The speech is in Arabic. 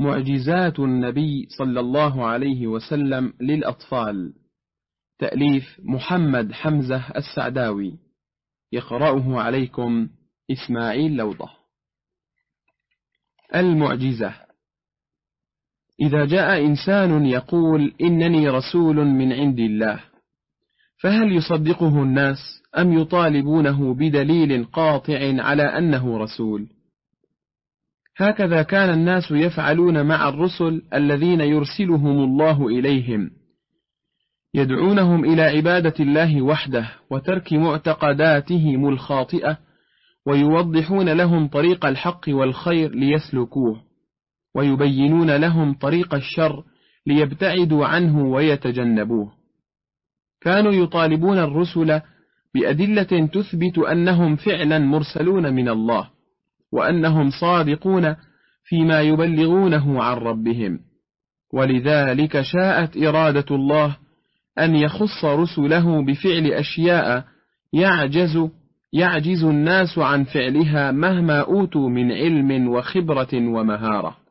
معجزات النبي صلى الله عليه وسلم للأطفال. تأليف محمد حمزة السعداوي. يقرأه عليكم إسماعيل لوضة. المعجزة. إذا جاء إنسان يقول إنني رسول من عند الله فهل يصدقه الناس أم يطالبونه بدليل قاطع على أنه رسول؟ هكذا كان الناس يفعلون مع الرسل الذين يرسلهم الله إليهم يدعونهم إلى عبادة الله وحده وترك معتقداتهم الخاطئة ويوضحون لهم طريق الحق والخير ليسلكوه ويبينون لهم طريق الشر ليبتعدوا عنه ويتجنبوه. كانوا يطالبون الرسل بأدلة تثبت أنهم فعلا مرسلون من الله. وأنهم صادقون فيما يبلغونه عن ربهم. ولذلك شاءت إرادة الله أن يخص رسله بفعل أشياء يعجز يعجز الناس عن فعلها مهما أوتوا من علم وخبرة ومهارة.